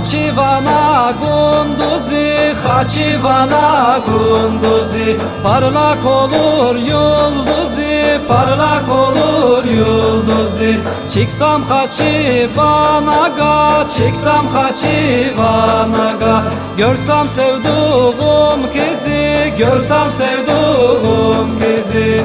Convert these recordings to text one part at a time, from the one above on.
Haçivana gunduzi, haçivana gunduzi Parlak olur yıldızi, parlak olur yıldızi Çıksam haçivanaga, çıksam haçivanaga Görsem sevduğum kızı, görsem sevduğum kızı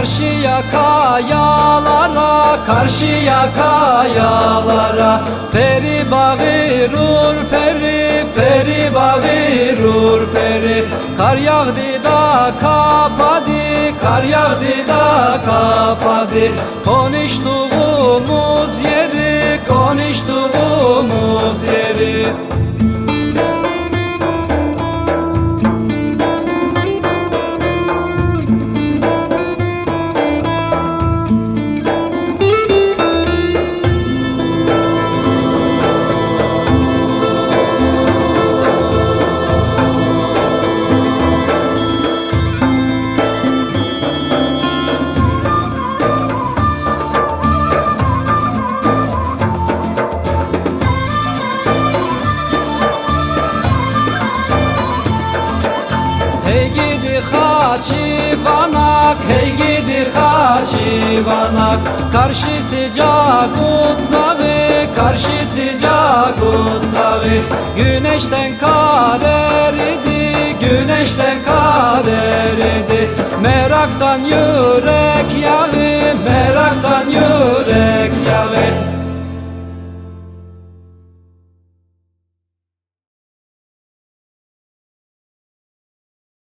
Karşıya kayalara, karşıya kayalara. Peri bağırır peri, peri bağırır peri. Kar yağdı da kapadı, kar yağdı da kapadı. Konuştuğumuz Hey gidi haçivanak, hey gidi haçivanak Karşı sıcak dağı, karşı sıcak dağı Güneşten kar eridi, güneşten kar eridi Meraktan